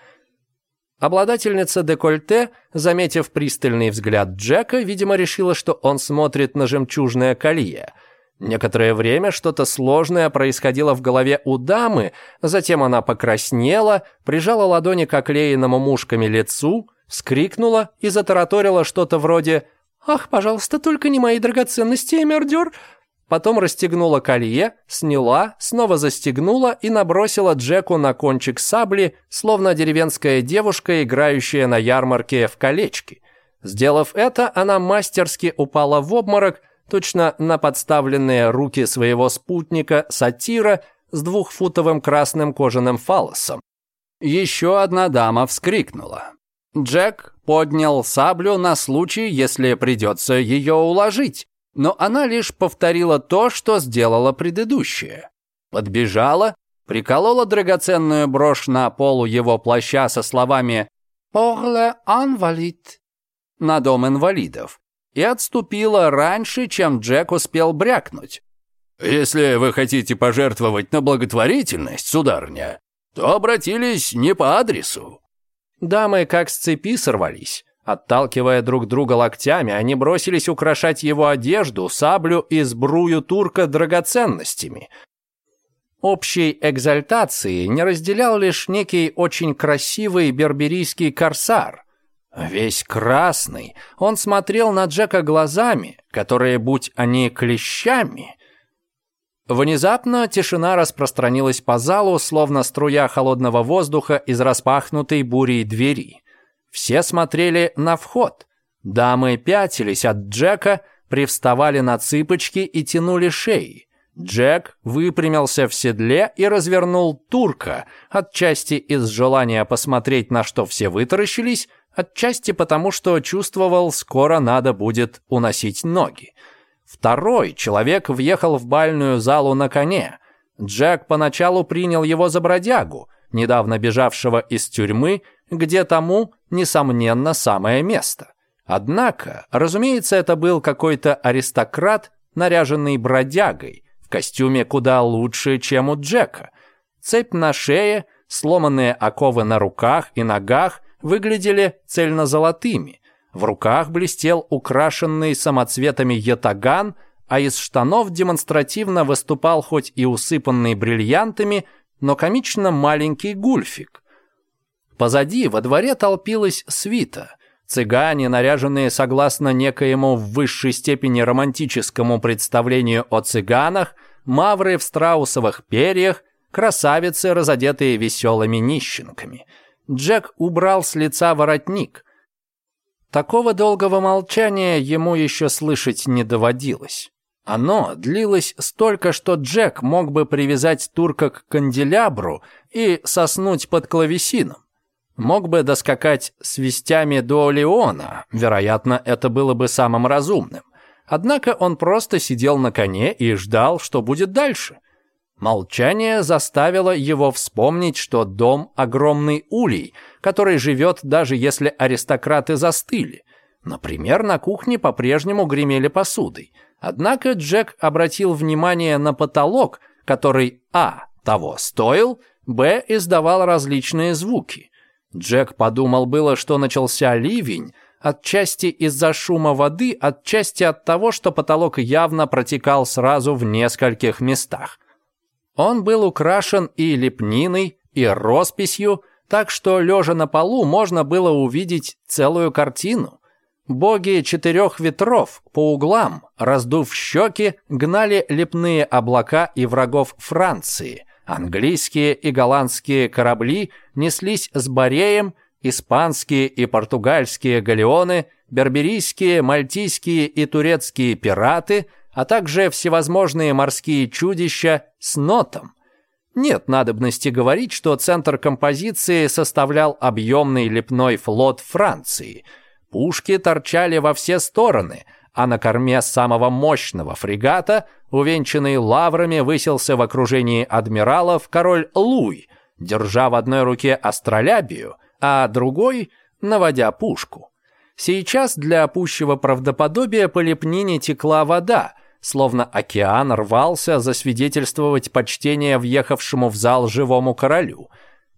S1: Обладательница декольте, заметив пристальный взгляд Джека, видимо, решила, что он смотрит на жемчужное колье. Некоторое время что-то сложное происходило в голове у дамы, затем она покраснела, прижала ладони к оклеенному мушками лицу, вскрикнула и затараторила что-то вроде «Ах, пожалуйста, только не мои драгоценности, эмердер! потом расстегнула колье, сняла, снова застегнула и набросила Джеку на кончик сабли, словно деревенская девушка, играющая на ярмарке в колечки. Сделав это, она мастерски упала в обморок, точно на подставленные руки своего спутника, сатира, с двухфутовым красным кожаным фалосом. Еще одна дама вскрикнула. Джек поднял саблю на случай, если придется ее уложить но она лишь повторила то, что сделала предыдущая. Подбежала, приколола драгоценную брошь на полу его плаща со словами «Порле анвалид» на дом инвалидов и отступила раньше, чем Джек успел брякнуть.
S2: «Если вы хотите пожертвовать на благотворительность, сударня, то обратились не по адресу».
S1: Дамы как с цепи сорвались. Отталкивая друг друга локтями, они бросились украшать его одежду, саблю и сбрую турка драгоценностями. Общей экзальтации не разделял лишь некий очень красивый берберийский корсар. Весь красный, он смотрел на Джека глазами, которые, будь они клещами... Внезапно тишина распространилась по залу, словно струя холодного воздуха из распахнутой бурей двери — все смотрели на вход. Дамы пятились от Джека, привставали на цыпочки и тянули шеи. Джек выпрямился в седле и развернул турка, отчасти из желания посмотреть, на что все вытаращились, отчасти потому, что чувствовал, скоро надо будет уносить ноги. Второй человек въехал в бальную залу на коне. Джек поначалу принял его за бродягу, недавно бежавшего из тюрьмы, где тому, несомненно, самое место. Однако, разумеется, это был какой-то аристократ, наряженный бродягой, в костюме куда лучше, чем у Джека. Цепь на шее, сломанные оковы на руках и ногах выглядели цельнозолотыми. В руках блестел украшенный самоцветами ятаган, а из штанов демонстративно выступал хоть и усыпанный бриллиантами, но комично маленький гульфик. Позади во дворе толпилась свита. Цыгане, наряженные согласно некоему в высшей степени романтическому представлению о цыганах, мавры в страусовых перьях, красавицы, разодетые веселыми нищенками. Джек убрал с лица воротник. Такого долгого молчания ему еще слышать не доводилось. Оно длилось столько, что Джек мог бы привязать турка к канделябру и соснуть под клавесином мог бы доскакать с вестями до Леона, вероятно, это было бы самым разумным. Однако он просто сидел на коне и ждал, что будет дальше. Молчание заставило его вспомнить, что дом – огромный улей, который живет, даже если аристократы застыли. Например, на кухне по-прежнему гремели посудой. Однако Джек обратил внимание на потолок, который а. того стоил, б. издавал различные звуки. Джек подумал было, что начался ливень, отчасти из-за шума воды, отчасти от того, что потолок явно протекал сразу в нескольких местах. Он был украшен и лепниной, и росписью, так что, лежа на полу, можно было увидеть целую картину. Боги четырех ветров по углам, раздув щеки, гнали лепные облака и врагов Франции – Английские и голландские корабли неслись с Бореем, испанские и португальские галеоны, берберийские, мальтийские и турецкие пираты, а также всевозможные морские чудища с нотом. Нет надобности говорить, что центр композиции составлял объемный лепной флот Франции. Пушки торчали во все стороны, а на корме самого мощного фрегата – увенчанный лаврами, высился в окружении адмиралов король Луй, держа в одной руке астролябию, а другой — наводя пушку. Сейчас для пущего правдоподобия по лепнине текла вода, словно океан рвался засвидетельствовать почтение въехавшему в зал живому королю.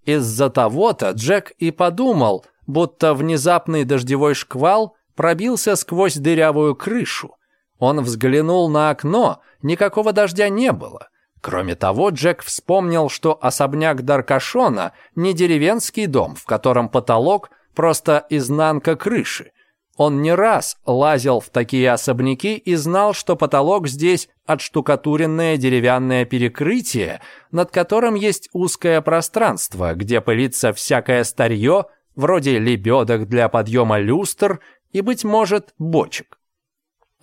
S1: Из-за того-то Джек и подумал, будто внезапный дождевой шквал пробился сквозь дырявую крышу — он взглянул на окно, никакого дождя не было. Кроме того, Джек вспомнил, что особняк Даркашона не деревенский дом, в котором потолок просто изнанка крыши. Он не раз лазил в такие особняки и знал, что потолок здесь отштукатуренное деревянное перекрытие, над которым есть узкое пространство, где пылится всякое старье, вроде лебедок для подъема люстр и, быть может, бочек.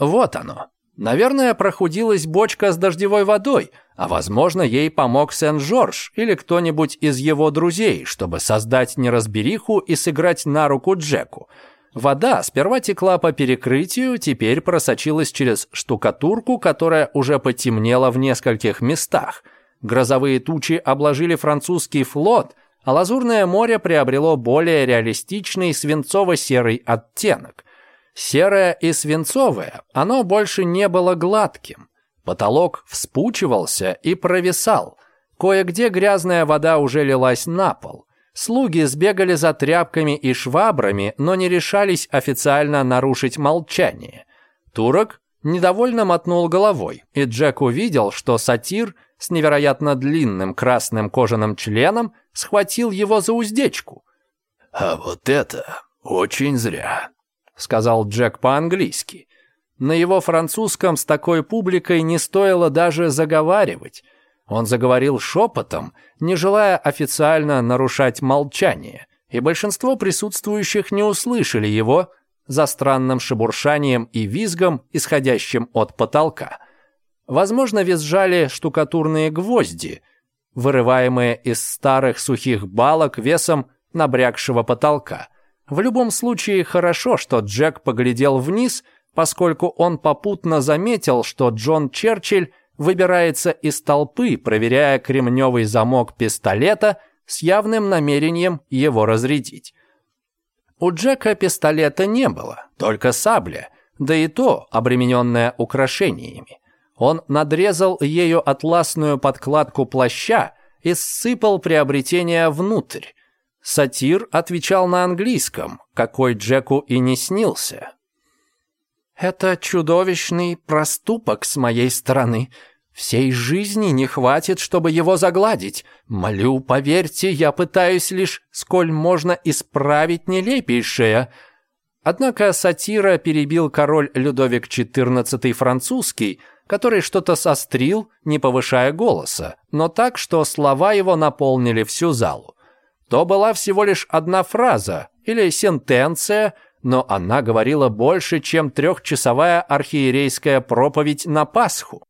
S1: Вот оно. Наверное, прохудилась бочка с дождевой водой, а, возможно, ей помог Сен-Жорж или кто-нибудь из его друзей, чтобы создать неразбериху и сыграть на руку Джеку. Вода сперва текла по перекрытию, теперь просочилась через штукатурку, которая уже потемнела в нескольких местах. Грозовые тучи обложили французский флот, а Лазурное море приобрело более реалистичный свинцово-серый оттенок – Серое и свинцовое, оно больше не было гладким. Потолок вспучивался и провисал. Кое-где грязная вода уже лилась на пол. Слуги сбегали за тряпками и швабрами, но не решались официально нарушить молчание. Турок недовольно мотнул головой, и Джек увидел, что сатир с невероятно длинным красным кожаным членом схватил его за уздечку.
S2: «А вот это очень зря», сказал Джек по-английски.
S1: На его французском с такой публикой не стоило даже заговаривать. Он заговорил шепотом, не желая официально нарушать молчание, и большинство присутствующих не услышали его за странным шебуршанием и визгом, исходящим от потолка. Возможно, визжали штукатурные гвозди, вырываемые из старых сухих балок весом набрякшего потолка. В любом случае, хорошо, что Джек поглядел вниз, поскольку он попутно заметил, что Джон Черчилль выбирается из толпы, проверяя кремневый замок пистолета с явным намерением его разрядить. У Джека пистолета не было, только сабля, да и то обремененная украшениями. Он надрезал ею атласную подкладку плаща и сыпал приобретение внутрь, Сатир отвечал на английском, какой Джеку и не снился. «Это чудовищный проступок с моей стороны. Всей жизни не хватит, чтобы его загладить. Молю, поверьте, я пытаюсь лишь, сколь можно исправить нелепейшее». Однако сатира перебил король Людовик XIV французский, который что-то сострил, не повышая голоса, но так, что слова его наполнили всю залу. То была всего лишь одна фраза или сентенция, но она говорила больше, чем трехчасовая архиерейская проповедь на Пасху.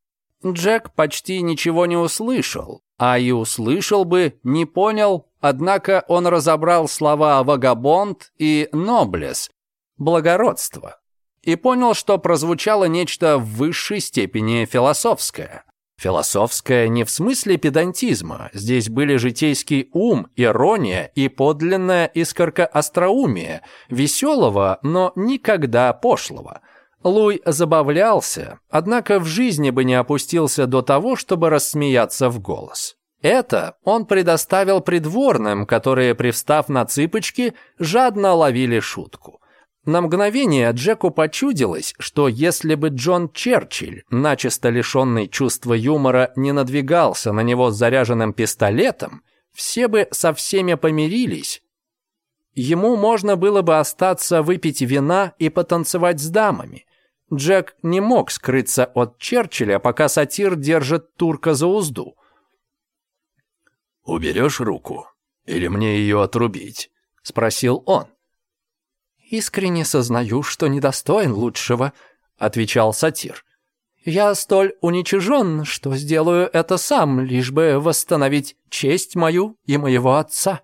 S1: Джек почти ничего не услышал, а и услышал бы, не понял, однако он разобрал слова «вагабонд» и «ноблес» — «благородство» и понял, что прозвучало нечто в высшей степени философское — Философское не в смысле педантизма. Здесь были житейский ум, ирония и подлинная искорка остроумия, веселого, но никогда пошлого. Луй забавлялся, однако в жизни бы не опустился до того, чтобы рассмеяться в голос. Это он предоставил придворным, которые, привстав на цыпочки, жадно ловили шутку. На мгновение Джеку почудилось, что если бы Джон Черчилль, начисто лишенный чувства юмора, не надвигался на него заряженным пистолетом, все бы со всеми помирились. Ему можно было бы остаться выпить вина и потанцевать с дамами. Джек не мог скрыться от Черчилля, пока сатир держит турка за узду.
S2: «Уберешь руку? Или мне ее отрубить?» — спросил он
S3: искренне сознаю, что недостоин лучшего», — отвечал сатир. «Я столь уничижен, что сделаю это сам, лишь бы восстановить честь мою и моего отца».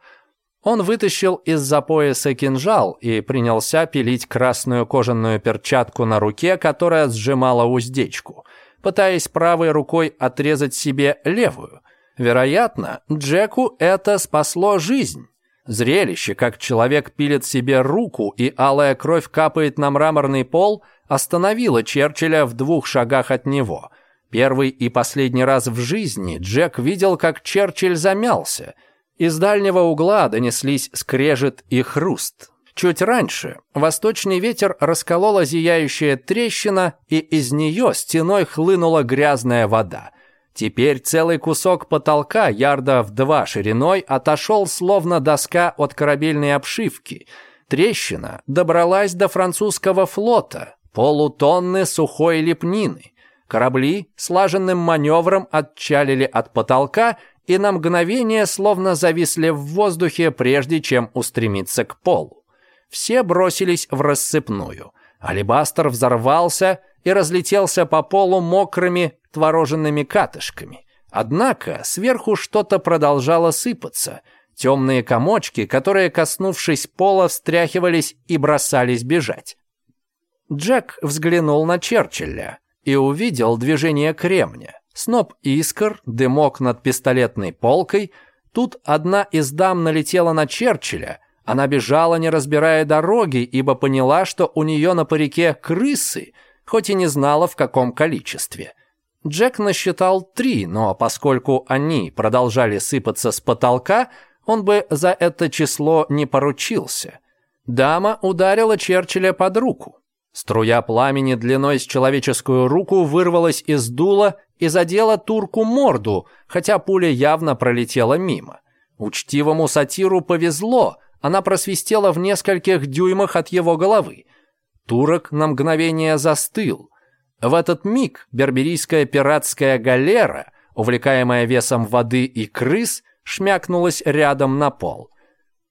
S3: Он вытащил из-за пояса кинжал и принялся пилить красную кожаную перчатку на руке, которая сжимала уздечку, пытаясь правой рукой отрезать себе левую. Вероятно, Джеку это спасло жизнь. Зрелище, как человек пилит себе руку и алая кровь капает на мраморный пол, остановило Черчилля в двух шагах от него. Первый и последний раз в жизни Джек видел, как Черчилль замялся. Из дальнего угла донеслись скрежет и хруст. Чуть раньше восточный ветер расколола зияющая трещина, и из нее стеной хлынула грязная вода. Теперь целый кусок потолка, ярда в два шириной, отошел словно доска от корабельной обшивки. Трещина добралась до французского флота, полутонны сухой лепнины. Корабли слаженным маневром отчалили от потолка и на мгновение словно зависли в воздухе, прежде чем устремиться к полу. Все бросились в рассыпную – Алибастер взорвался и разлетелся по полу мокрыми твороженными катышками. Однако сверху что-то продолжало сыпаться. Темные комочки, которые, коснувшись пола, встряхивались и бросались бежать. Джек взглянул на Черчилля и увидел движение кремня. Сноп искр, дымок над пистолетной полкой. Тут одна из дам налетела на Черчилля, она бежала, не разбирая дороги, ибо поняла, что у нее на парике крысы, хоть и не знала в каком количестве. Джек насчитал три, но поскольку они продолжали сыпаться с потолка, он бы за это число не поручился. Дама ударила Черчилля под руку. Струя пламени длиной с человеческую руку вырвалась из дула и задела турку морду, хотя пуля явно пролетела мимо. Учтивому сатиру повезло, она просвистела в нескольких дюймах от его головы. Турок на мгновение застыл. В этот миг берберийская пиратская галера, увлекаемая весом воды и крыс, шмякнулась рядом на пол.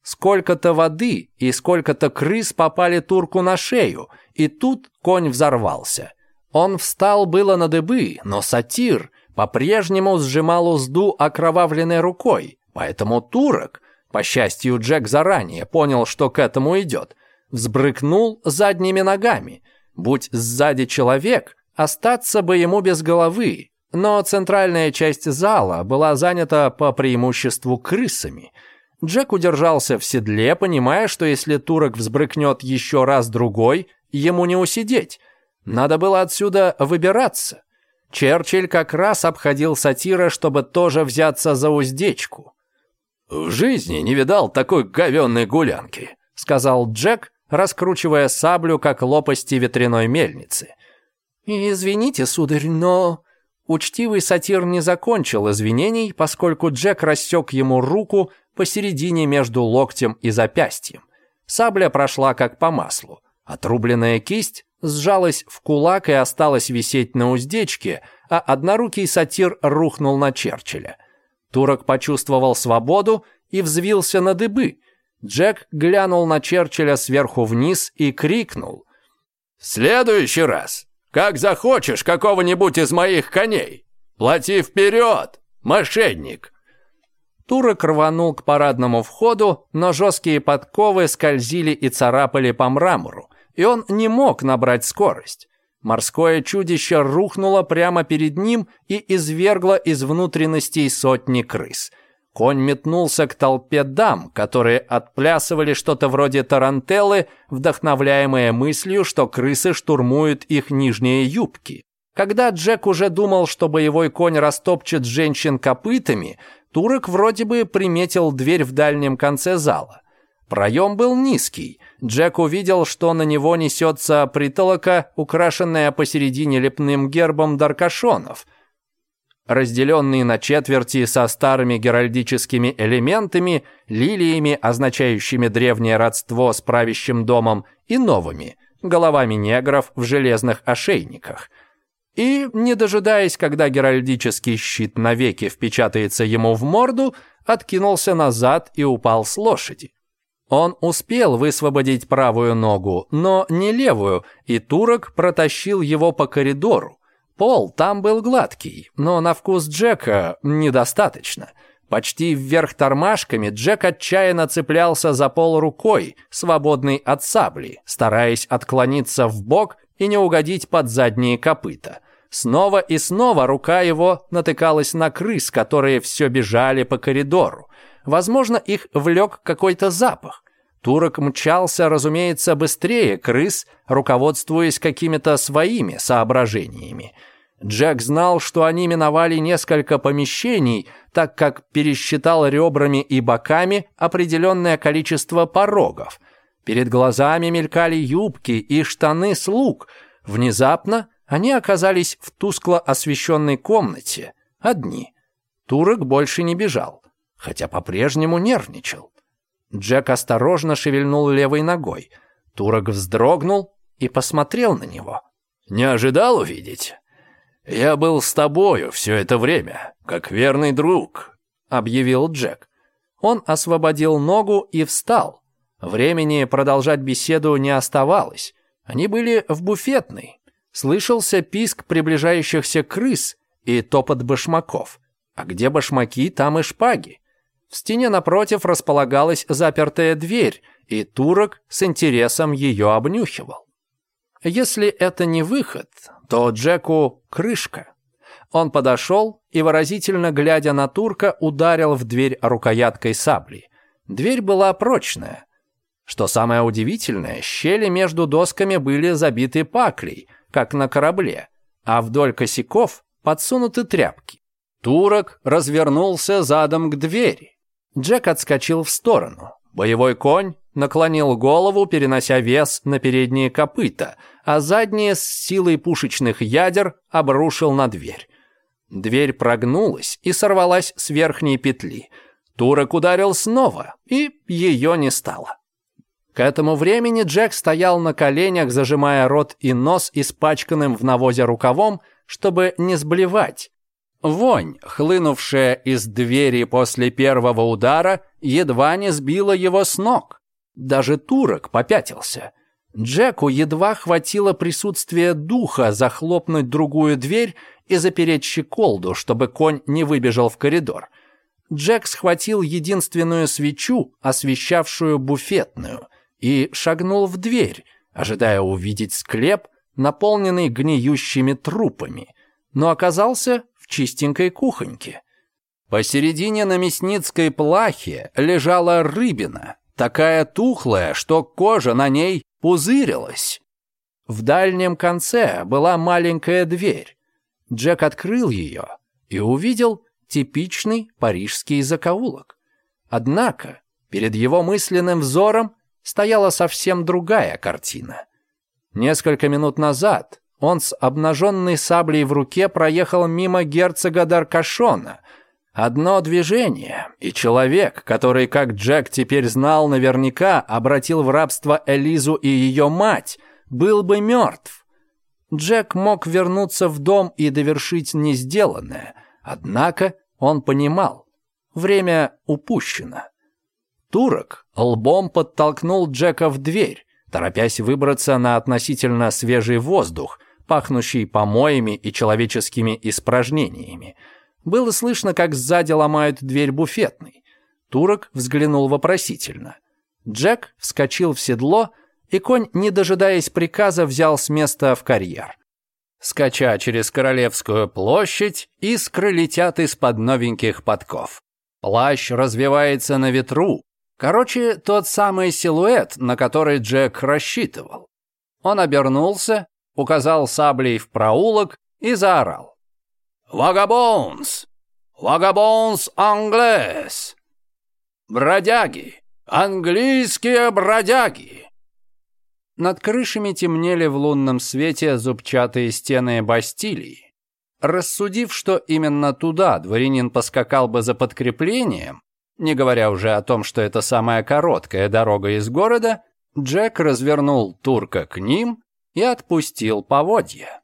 S3: Сколько-то воды и сколько-то крыс попали турку на шею, и тут конь взорвался. Он встал было на дыбы, но сатир по-прежнему сжимал узду окровавленной рукой, поэтому турок, по счастью, Джек заранее понял, что к этому идет. Взбрыкнул задними ногами. Будь сзади человек, остаться бы ему без головы. Но центральная часть зала была занята по преимуществу крысами. Джек удержался в седле, понимая, что если турок взбрыкнет еще раз-другой, ему не усидеть. Надо было отсюда выбираться. Черчилль как раз обходил сатира, чтобы тоже взяться за уздечку.
S2: «В жизни не видал такой говенной гулянки», —
S1: сказал Джек, раскручивая саблю, как лопасти ветряной мельницы. «Извините, сударь, но...» Учтивый сатир не закончил извинений, поскольку Джек рассек ему руку посередине между локтем и запястьем. Сабля прошла как по маслу. Отрубленная кисть сжалась в кулак и осталась висеть на уздечке, а однорукий сатир рухнул на Черчилля. Турок почувствовал свободу и взвился на дыбы. Джек глянул на Черчилля сверху вниз и крикнул.
S2: «В следующий раз, как захочешь какого-нибудь из моих коней, плати вперед, мошенник!»
S1: Турок рванул к парадному входу, но жесткие подковы скользили и царапали по мрамору, и он не мог набрать скорость. Морское чудище рухнуло прямо перед ним и извергло из внутренностей сотни крыс. Конь метнулся к толпе дам, которые отплясывали что-то вроде тарантеллы, вдохновляемые мыслью, что крысы штурмуют их нижние юбки. Когда Джек уже думал, что боевой конь растопчет женщин копытами, турок вроде бы приметил дверь в дальнем конце зала. Проем был низкий, Джек увидел, что на него несется притолока, украшенная посередине лепным гербом Даркашонов. разделенный на четверти со старыми геральдическими элементами, лилиями, означающими древнее родство с правящим домом, и новыми, головами негров в железных ошейниках. И, не дожидаясь, когда геральдический щит навеки впечатается ему в морду, откинулся назад и упал с лошади. Он успел высвободить правую ногу, но не левую, и турок протащил его по коридору. Пол там был гладкий, но на вкус Джека недостаточно. Почти вверх тормашками Джек отчаянно цеплялся за пол рукой, свободной от сабли, стараясь отклониться в бок и не угодить под задние копыта. Снова и снова рука его натыкалась на крыс, которые все бежали по коридору. Возможно, их влек какой-то запах. Турок мчался, разумеется, быстрее крыс, руководствуясь какими-то своими соображениями. Джек знал, что они миновали несколько помещений, так как пересчитал ребрами и боками определенное количество порогов. Перед глазами мелькали юбки и штаны слуг. Внезапно они оказались в тускло освещенной комнате, одни. Турок больше не бежал хотя по-прежнему нервничал. Джек осторожно шевельнул левой ногой. Турок вздрогнул и посмотрел на него.
S2: «Не ожидал увидеть? Я был с тобою все это время, как верный друг», — объявил Джек.
S1: Он освободил ногу и встал. Времени продолжать беседу не оставалось. Они были в буфетной. Слышался писк приближающихся крыс и топот башмаков. А где башмаки, там и шпаги. В стене напротив располагалась запертая дверь, и турок с интересом ее обнюхивал. Если это не выход, то Джеку крышка. Он подошел и, выразительно глядя на турка, ударил в дверь рукояткой сабли. Дверь была прочная. Что самое удивительное, щели между досками были забиты паклей, как на корабле, а вдоль косяков подсунуты тряпки. Турок развернулся задом к двери. Джек отскочил в сторону. Боевой конь наклонил голову, перенося вес на передние копыта, а задние с силой пушечных ядер обрушил на дверь. Дверь прогнулась и сорвалась с верхней петли. Турок ударил снова, и ее не стало. К этому времени Джек стоял на коленях, зажимая рот и нос испачканным в навозе рукавом, чтобы не сблевать. Вонь, хлынувшая из двери после первого удара, едва не сбила его с ног. Даже турок попятился. Джеку едва хватило присутствия духа захлопнуть другую дверь и запереть щеколду, чтобы конь не выбежал в коридор. Джек схватил единственную свечу, освещавшую буфетную, и шагнул в дверь, ожидая увидеть склеп, наполненный гниющими трупами, но оказался чистенькой кухоньке. Посередине на мясницкой плахе лежала рыбина, такая тухлая, что кожа на ней пузырилась. В дальнем конце была маленькая дверь. Джек открыл ее и увидел типичный парижский закоулок. Однако перед его мысленным взором стояла совсем другая картина. Несколько минут назад он с обнаженной саблей в руке проехал мимо герцога Даркашона. Одно движение, и человек, который, как Джек теперь знал наверняка, обратил в рабство Элизу и ее мать, был бы мертв. Джек мог вернуться в дом и довершить несделанное, однако он понимал, время упущено. Турок лбом подтолкнул Джека в дверь, торопясь выбраться на относительно свежий воздух, пахнущий помоями и человеческими испражнениями. Было слышно, как сзади ломают дверь буфетной. Турок взглянул вопросительно. Джек вскочил в седло, и конь, не дожидаясь приказа, взял с места в карьер. Скача через Королевскую площадь, искры летят из-под новеньких подков. Плащ развивается на ветру, Короче, тот самый силуэт, на который Джек рассчитывал. Он обернулся, указал саблей в проулок и заорал. «Вагабонс! Вагабонс англес! Бродяги! Английские бродяги!» Над крышами темнели в лунном свете зубчатые стены Бастилии. Рассудив, что именно туда дворянин поскакал бы за подкреплением, не говоря уже о том, что это самая короткая дорога из города, Джек развернул турка к ним и отпустил поводья.